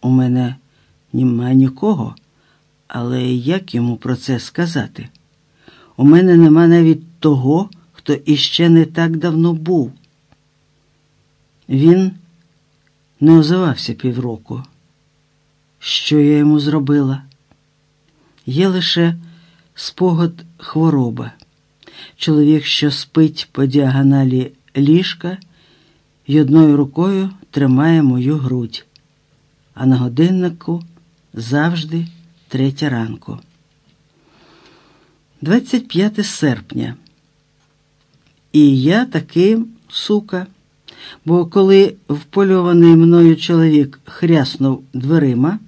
у мене нема нікого, але як йому про це сказати? У мене нема навіть того, хто іще не так давно був. Він не озивався півроку. Що я йому зробила? Є лише спогад хвороби. Чоловік, що спить по діагоналі ліжка і одною рукою тримає мою грудь, а на годиннику завжди третя ранку. 25 серпня. І я таки сука. Бо коли впольований мною чоловік хряснув дверима,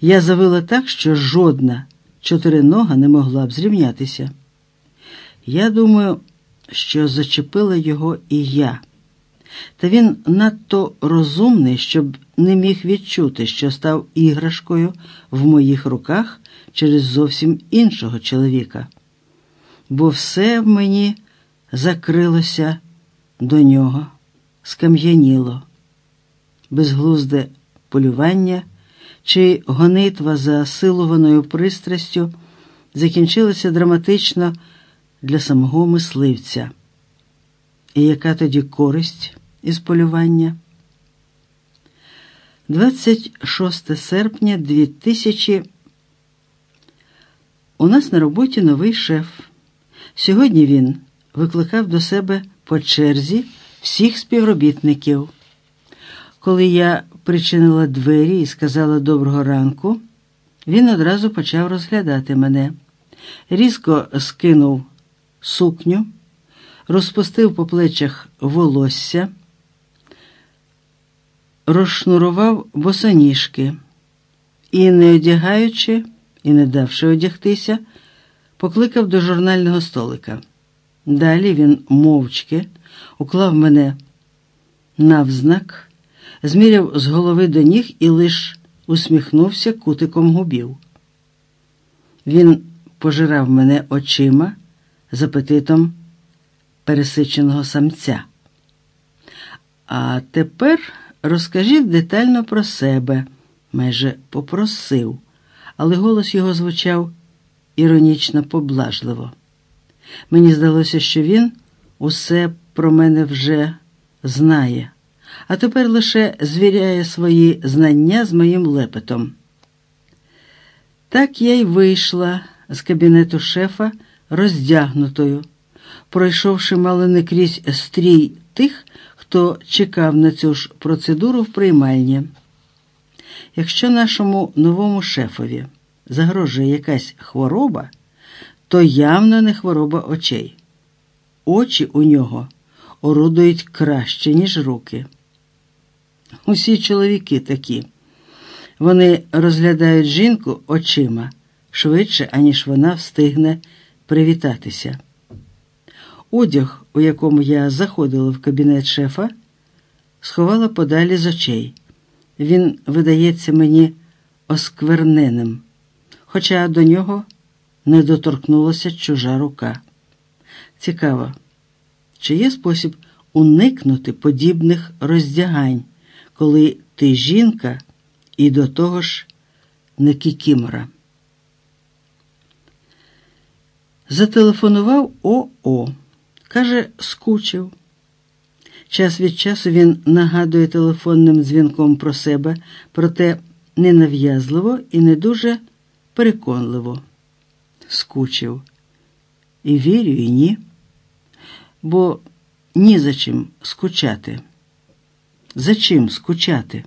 я завила так, що жодна чотиринога не могла б зрівнятися. Я думаю, що зачепила його і я. Та він надто розумний, щоб не міг відчути, що став іграшкою в моїх руках через зовсім іншого чоловіка, бо все в мені закрилося до нього, скам'яніло, безглузде полювання чи гонитва за силованою пристрастю закінчилася драматично для самого мисливця. І яка тоді користь із полювання? 26 серпня 2000 У нас на роботі новий шеф. Сьогодні він викликав до себе по черзі всіх співробітників. Коли я причинила двері і сказала доброго ранку, він одразу почав розглядати мене, різко скинув сукню, розпустив по плечах волосся, розшнурував босоніжки і, не одягаючи і не давши одягтися, покликав до журнального столика. Далі він мовчки уклав мене навзнак, зміряв з голови до ніг і лиш усміхнувся кутиком губів. Він пожирав мене очима з апетитом пересиченого самця. А тепер розкажіть детально про себе, майже попросив, але голос його звучав іронічно поблажливо. Мені здалося, що він усе про мене вже знає, а тепер лише звіряє свої знання з моїм лепетом. Так я й вийшла з кабінету шефа роздягнутою, пройшовши мало не крізь стрій тих, хто чекав на цю ж процедуру в приймальні. Якщо нашому новому шефові загрожує якась хвороба, то явно не хвороба очей. Очі у нього орудують краще, ніж руки. Усі чоловіки такі. Вони розглядають жінку очима швидше, аніж вона встигне привітатися. Одяг, у якому я заходила в кабінет шефа, сховала подалі з очей. Він видається мені оскверненим, хоча до нього не доторкнулася чужа рука. Цікаво, чи є спосіб уникнути подібних роздягань, коли ти жінка і до того ж не кікімора? Зателефонував ОО. Каже, скучив. Час від часу він нагадує телефонним дзвінком про себе, проте ненав'язливо і не дуже переконливо. Скучив. І вірю, і ні. Бо ні за чим скучати. За чим скучати?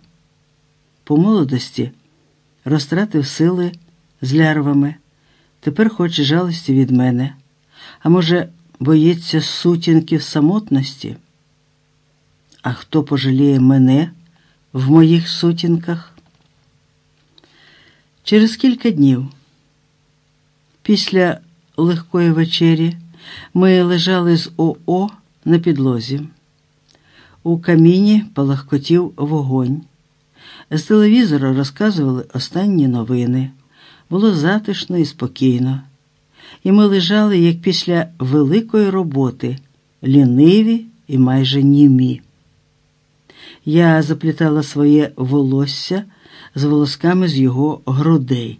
По молодості розтратив сили з лярвами, тепер хоче жалості від мене, а може, боїться сутінків самотності? А хто пожаліє мене в моїх сутінках? Через кілька днів, після легкої вечері, ми лежали з ОО на підлозі. У каміні палахкотів вогонь. З телевізора розказували останні новини. Було затишно і спокійно. І ми лежали, як після великої роботи, ліниві і майже німі. Я заплітала своє волосся з волосками з його грудей.